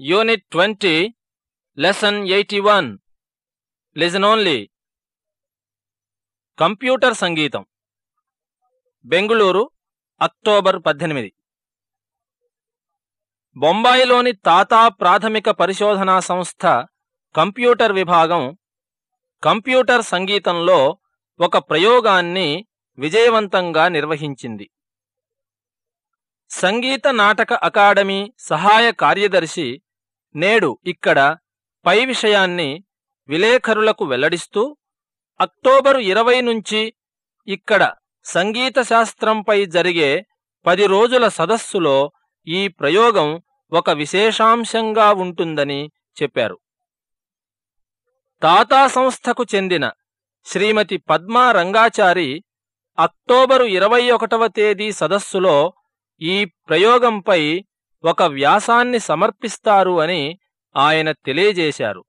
Unit twenty lesson eighty one listen only computer సంగీతం Bengaluru October పద్దెనిమిది. బొంబాయిలోని తాతా ప్రాథమిక పరిశోధనా సంస్థ కంప్యూటర్ విభాగం కంప్యూటర్ సంగీతంలో ఒక ప్రయోగాన్ని విజయవంతంగా నిర్వహించింది సంగీత నాటక అకాడమీ సహాయ కార్యదర్శి నేడు ఇక్కడ పై విషయాన్ని విలేఖరులకు వెల్లడిస్తూ అక్టోబరు ఇరవై నుంచి ఇక్కడ సంగీత శాస్త్రంపై జరిగే పది రోజుల సదస్సులో ఈ ప్రయోగం ఒక విశేషాంశంగా ఉంటుందని చెప్పారు. తాతా సంస్థకు చెందిన శ్రీమతి పద్మా రంగాచారి అక్టోబరు ఇరవై ఒకటవ తేదీ సదస్సులో ఈ ప్రయోగంపై ఒక వ్యాసాన్ని సమర్పిస్తారు అని ఆయన తెలియజేశారు.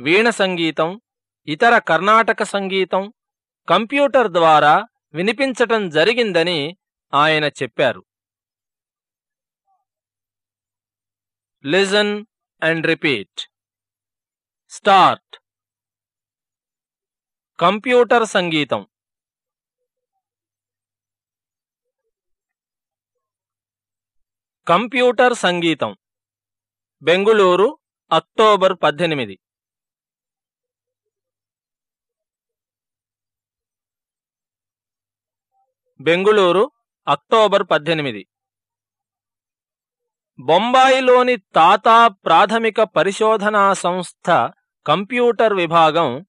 వీణ సంగీతం ఇతర కర్ణాటక సంగీతం కంప్యూటర్ ద్వారా వినిపించటం జరిగిందని ఆయన చెప్పారు. Listen and repeat start computer సంగీతం. కంప్యూటర్ సంగీతం. బెంగుళూరు అక్టోబర్ పద్దెనిమిది. బెంగుళూరు అక్టోబర్ పద్దెనిమిది. బొంబాయిలోని తాతా ప్రాథమిక పరిశోధనా సంస్థ కంప్యూటర్ విభాగం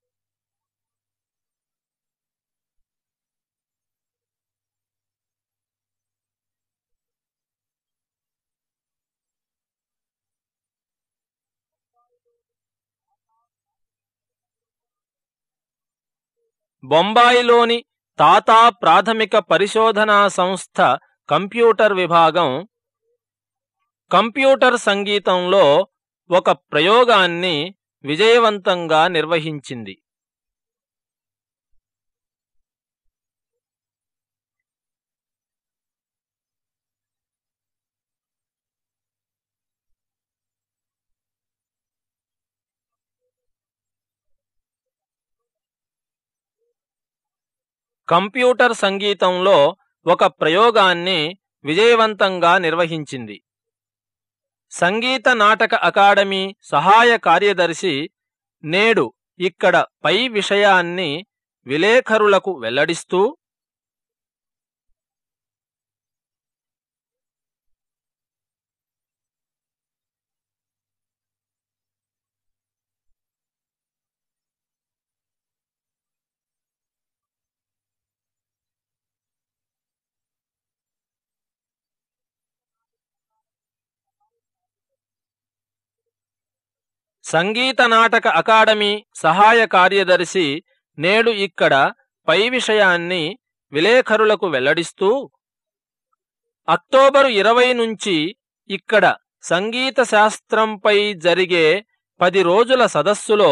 బొంబాయిలోని తాతా ప్రాథమిక పరిశోధనా సంస్థ కంప్యూటర్ విభాగం కంప్యూటర్ సంగీతంలో ఒక ప్రయోగాన్ని విజయవంతంగా నిర్వహించింది. కంప్యూటర్ సంగీతంలో ఒక ప్రయోగాన్ని విజయవంతంగా నిర్వహించింది. సంగీత నాటక అకాడమీ సహాయ కార్యదర్శి నేడు ఇక్కడ పై విషయాన్ని విలేఖరులకు వెల్లడిస్తూ సంగీత నాటక అకాడమీ సహాయ కార్యదర్శి నేడు ఇక్కడ పై విషయాన్ని విలేఖరులకు వెల్లడిస్తూ అక్టోబరు ఇరవై నుంచి ఇక్కడ సంగీత శాస్త్రంపై జరిగే పది రోజుల సదస్సులో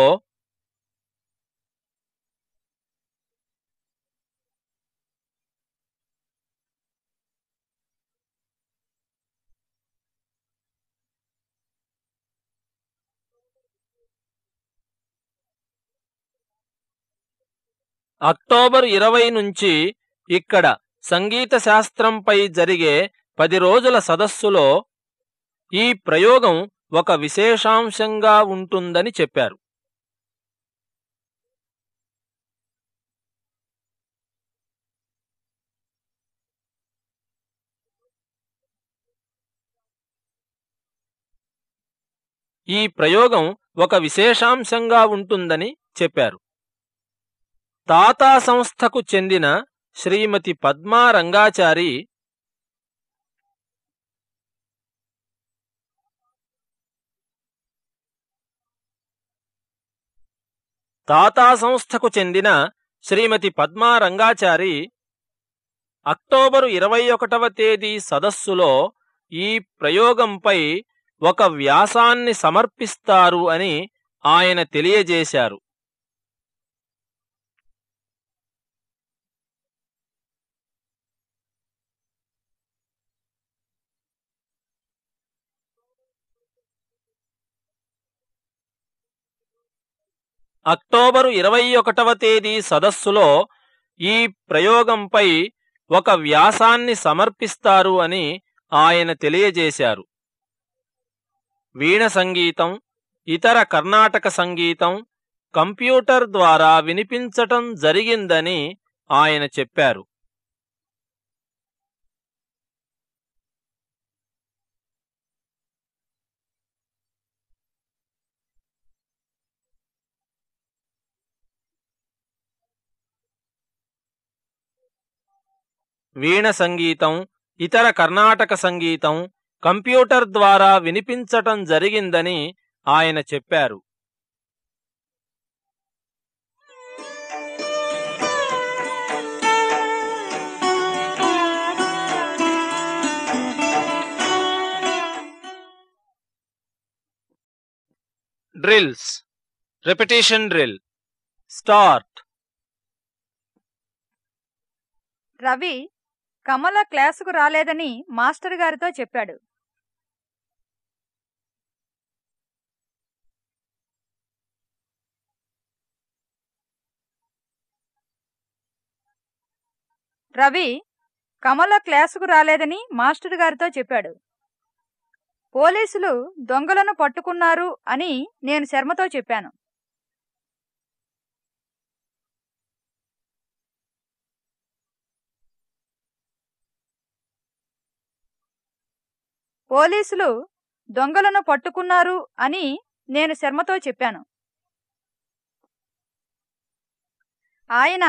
అక్టోబర్ ఇరవై నుంచి ఇక్కడ సంగీత శాస్త్రంపై జరిగే పది రోజుల సదస్సులో ఈ ప్రయోగం ఒక విశేషాంశంగా ఉంటుందని చెప్పారు. ఈ ప్రయోగం ఒక విశేషాంశంగా ఉంటుందని చెప్పారు. తాతా సంస్థకు చెందిన శ్రీమతి పద్మా రంగాచారి తాతా సంస్థకు చెందిన శ్రీమతి పద్మా రంగాచారి అక్టోబరు ఇరవై ఒకటవ తేదీ సదస్సులో ఈ ప్రయోగంపై ఒక వ్యాసాన్ని సమర్పిస్తారు అని ఆయన తెలియజేశారు. అక్టోబరు ఇరవై ఒకటవ తేదీ సదస్సులో ఈ ప్రయోగంపై ఒక వ్యాసాన్ని సమర్పిస్తారు అని ఆయన తెలియజేశారు. వీణ సంగీతం ఇతర కర్ణాటక సంగీతం కంప్యూటర్ ద్వారా వినిపించటం జరిగిందని ఆయన చెప్పారు. వీణ సంగీతం ఇతర కర్ణాటక సంగీతం కంప్యూటర్ ద్వారా వినిపించటం జరిగిందని ఆయన చెప్పారు. Drills repetition drill start Ravi Kamala క్లాసుకు రాలేదని మాస్టర్ గారితో చెప్పాడు. రవి కమల క్లాసుకు రాలేదని మాస్టర్ గారితో చెప్పాడు. పోలీసులు దొంగలను పట్టుకున్నారు అని నేను శర్మతో చెప్పాను. పోలీసులు దొంగలను పట్టుకున్నారు అని నేను శర్మతో చెప్పాను. ఆయన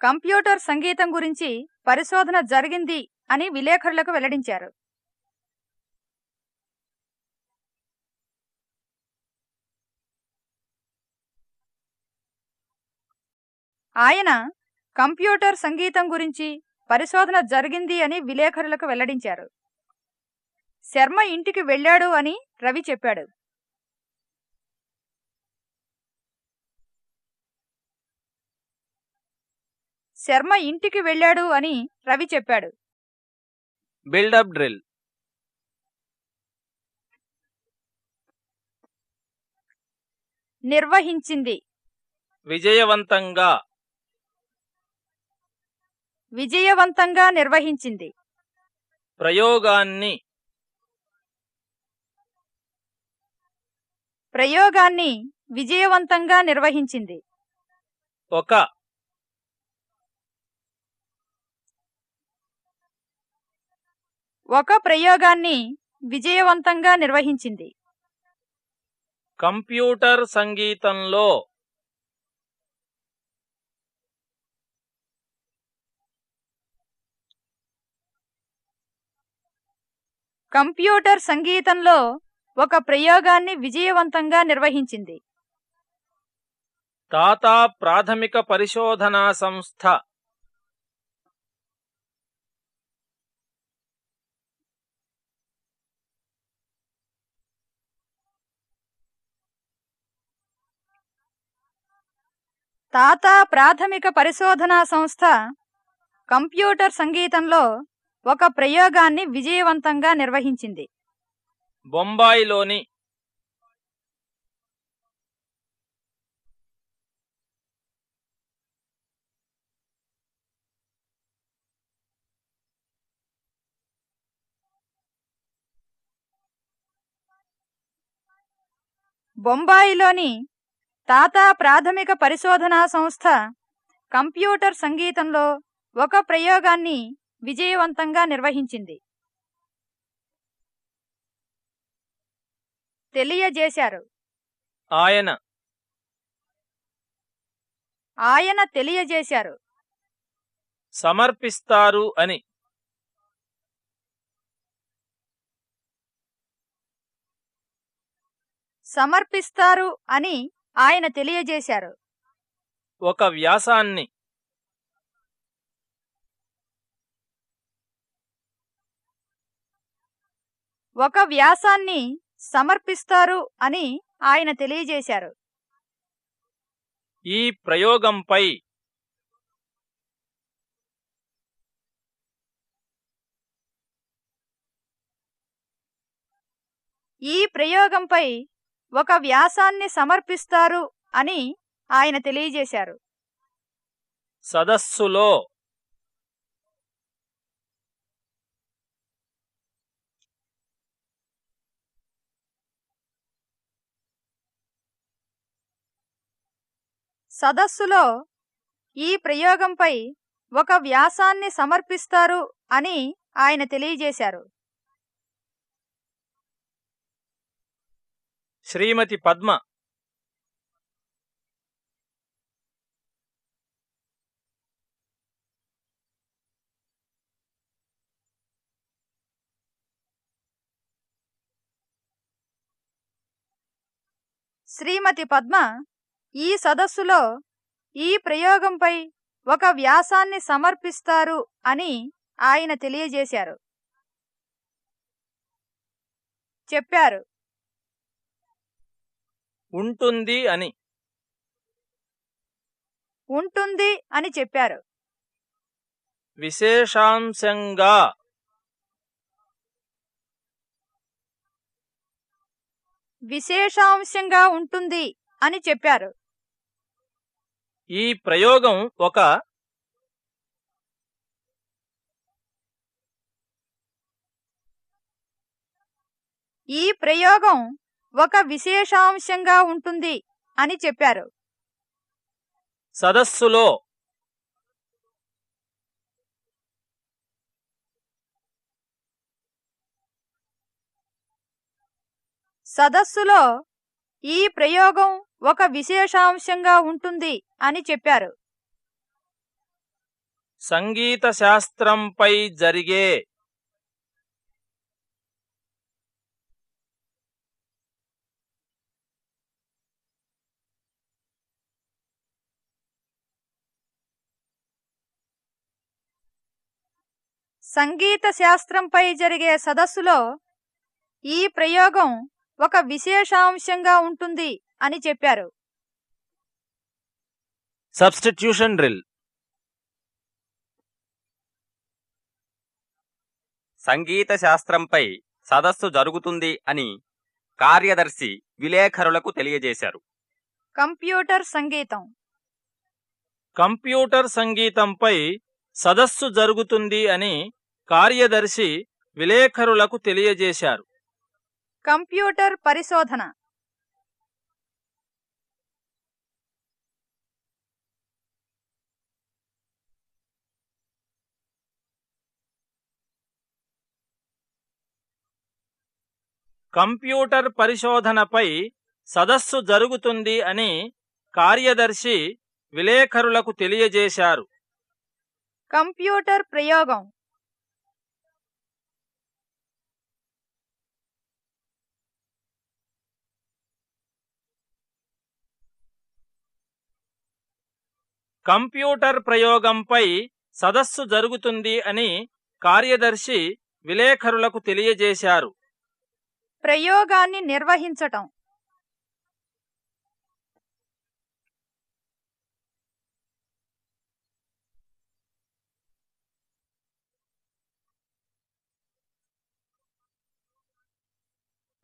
కంప్యూటర్ సంగీతం గురించి పరిశోధన జరిగింది అని విలేకరులకు వెల్లడించారు. ఆయన కంప్యూటర్ సంగీతం గురించి పరిశోధన జరిగింది అని విలేకరులకు వెల్లడించారు. శర్మ ఇంటికి వెళ్ళాడు అని రవి చెప్పాడు. శర్మ ఇంటికి వెళ్ళాడు అని రవి చెప్పాడు. Build up drill. నిర్వహించింది. విజయవంతంగా. విజయవంతంగా నిర్వహించింది. ప్రయోగాన్ని ప్రయోగాన్ని విజయవంతంగా నిర్వహించింది. ఒక ఒక ప్రయోగాన్ని విజయవంతంగా నిర్వహించింది. కంప్యూటర్ సంగీతంలో కంప్యూటర్ సంగీతంలో ఒక ప్రయోగాన్ని విజయవంతంగా నిర్వహించింది. టాటా ప్రాథమిక పరిశోధనా సంస్థ. తాతా ప్రాథమిక పరిశోధనా సంస్థ కంప్యూటర్ సంగీతంలో ఒక ప్రయోగాన్ని విజయవంతంగా నిర్వహించింది. బొంబాయిలోని బొంబాయిలోని తాతా ప్రాథమిక పరిశోధనా సంస్థ కంప్యూటర్ సంగీతంలో ఒక ప్రయోగాన్ని విజయవంతంగా నిర్వహించింది. తెలియజేశారు. ఆయన. ఆయన తెలియజేశారు. సమర్పిస్తారు అని. సమర్పిస్తారు అని ఆయన తెలియజేశారు. ఒక వ్యాసాన్ని. ఒక వ్యాసాన్ని సమర్పిస్తారు అని ఆయన తెలియజేశారు. ఈ ప్రయోగంపై ఈ ప్రయోగంపై ఒక వ్యాసాన్ని సమర్పిస్తారు అని ఆయన తెలియజేశారు. సదస్సులో సదస్సులో ఈ ప్రయోగంపై ఒక వ్యాసాన్ని సమర్పిస్తారు అని ఆయన తెలియజేశారు. శ్రీమతి పద్మ శ్రీమతి పద్మ ఈ సదస్సులో ఈ ప్రయోగంపై ఒక వ్యాసాన్ని సమర్పిస్తారు అని ఆయన తెలియజేశారు. చెప్పారు. ఉంటుంది అని. ఉంటుంది అని చెప్పారు. విశేషాంశంగా. విశేషాంశంగా ఉంటుంది అని చెప్పారు. ఈ ప్రయోగం ఒక ఈ ప్రయోగం ఒక విశేషాంశంగా ఉంటుంది అని చెప్పారు. సదస్సులో సదస్సులో ఈ ప్రయోగం ఒక విశేషాంశంగా ఉంటుంది అని చెప్పారు. సంగీత శాస్త్రంపై జరిగే సంగీత శాస్త్రంపై జరిగే సదస్సులో ఈ ప్రయోగం ఒక విశేషాంశంగా ఉంటుంది అని చెప్పారు. సబ్స్టిట్యూషన్ డ్రిల్ సంగీత శాస్త్రంపై సదస్సు జరుగుతుంది అని కార్యదర్శి విలేఖరులకు తెలియజేశారు. కంప్యూటర్ సంగీతం. కంప్యూటర్ సంగీతంపై సదస్సు జరుగుతుంది అని కార్యదర్శి విలేఖరులకు తెలియజేశారు. కంప్యూటర్ పరిశోధన. కంప్యూటర్ పరిశోధనపై సదస్సు జరుగుతుంది అని కార్యదర్శి విలేఖరులకు తెలియజేశారు. కంప్యూటర్ ప్రయోగం. కంప్యూటర్ ప్రయోగంపై సదస్సు జరుగుతుంది అని కార్యదర్శి విలేఖరులకు తెలియజేశారు. ప్రయోగాన్ని నిర్వహించటం.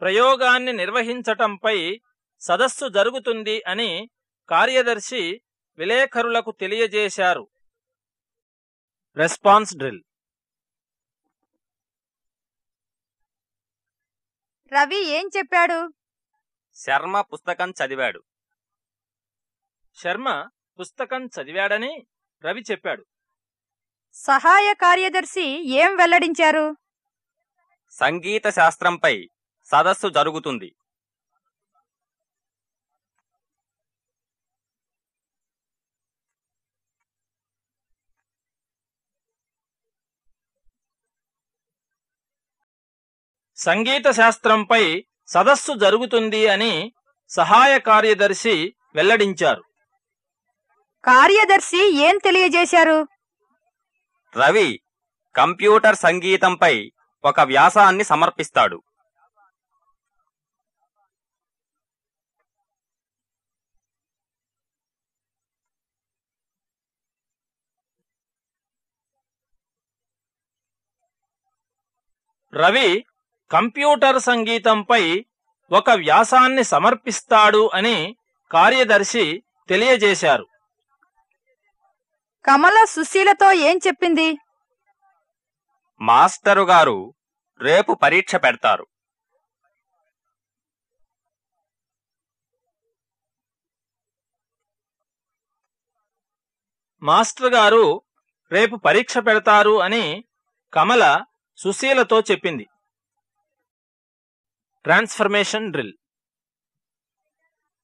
ప్రయోగాన్ని నిర్వహించటంపై సదస్సు జరుగుతుంది అని కార్యదర్శి విలేఖరులకు తెలియజేశారు. రెస్పాన్స్ డ్రిల్ రవి ఏం చెప్పాడు? శర్మ పుస్తకం చదివాడు. శర్మ పుస్తకం చదివాడని రవి చెప్పాడు. సహాయ కార్యదర్శి ఏం వెల్లడించారు? సంగీత శాస్త్రంపై సదస్సు జరుగుతుంది. సంగీత శాస్త్రంపై సదస్సు జరుగుతుంది అని సహాయ కార్యదర్శి వెల్లడించారు. కార్యదర్శి ఏం తెలియజేశారు? రవి కంప్యూటర్ సంగీతంపై ఒక వ్యాసాన్ని సమర్పిస్తాడు. రవి కంప్యూటర్ సంగీతంపై ఒక వ్యాసాన్ని సమర్పిస్తాడు అని కార్యదర్శి తెలియజేశారు. కమల సుశీలతో ఏం చెప్పింది? మాస్టరు గారు రేపు పరీక్ష పెడతారు. మాస్టర్ గారు రేపు పరీక్ష పెడతారు అని కమల సుశీలతో చెప్పింది. Transformation drill.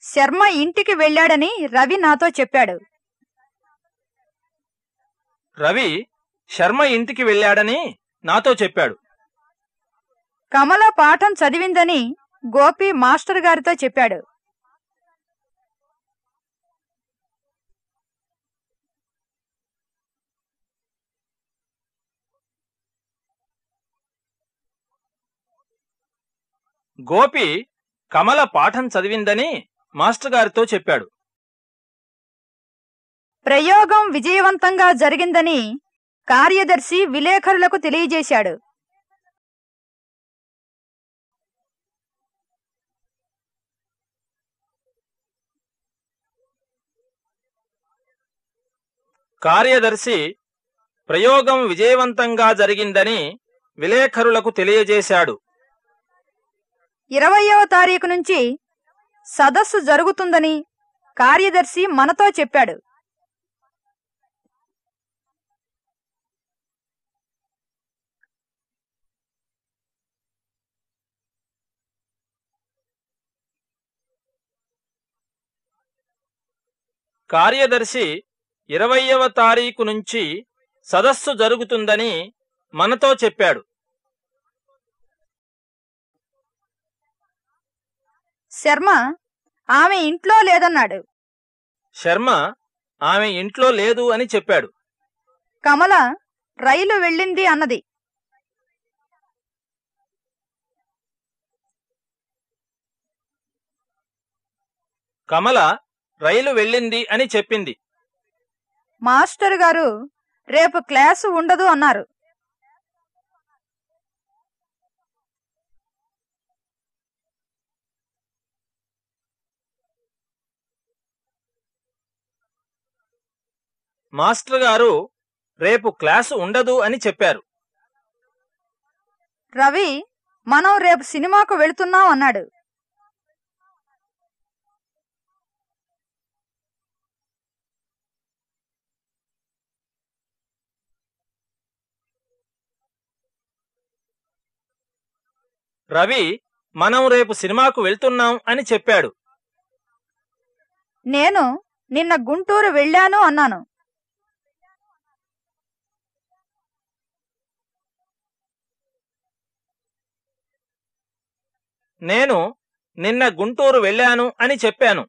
శర్మ ఇంటికి వెళ్ళాడని రవి నాతో చెప్పాడు. రవి శర్మ ఇంటికి వెళ్ళాడని నాతో చెప్పాడు. కమల పాఠం చదివిందని గోపి మాస్టర్ గారితో చెప్పాడు. గోపి కమల పాఠం చదివిందని మాస్టర్ గారితో చెప్పాడు. ప్రయోగం విజయవంతంగా జరిగిందని కార్యదర్శి విలేకరులకు తెలియజేశాడు. కార్యదర్శి ప్రయోగం విజయవంతంగా జరిగిందని విలేకరులకు తెలియజేశాడు. ఇరవయవ తారీఖు నుంచి సదస్సు జరుగుతుందని కార్యదర్శి మనతో చెప్పాడు. కార్యదర్శి ఇరవయవ తారీఖు నుంచి సదస్సు జరుగుతుందని మనతో చెప్పాడు. శర్మ ఆమె ఇంట్లో లేదన్నాడు. శర్మ ఆమె ఇంట్లో లేదు అని చెప్పాడు. కమల రైలు వెళ్ళింది అన్నది. కమల రైలు వెళ్ళింది అని చెప్పింది. మాస్టర్ గారు రేపు క్లాసు ఉండదు అన్నారు. మాస్టర్ గారు రేపు క్లాసు ఉండదు అని చెప్పారు. రవి మనం రేపు సినిమాకు వెళుతున్నాం అన్నాడు. రవి మనం రేపు సినిమాకు వెళ్తున్నాం అని చెప్పాడు. నేను నిన్న గుంటూరు వెళ్ళాను అన్నాను. నేను నిన్న గుంటూరు వెళ్ళాను అని చెప్పాను.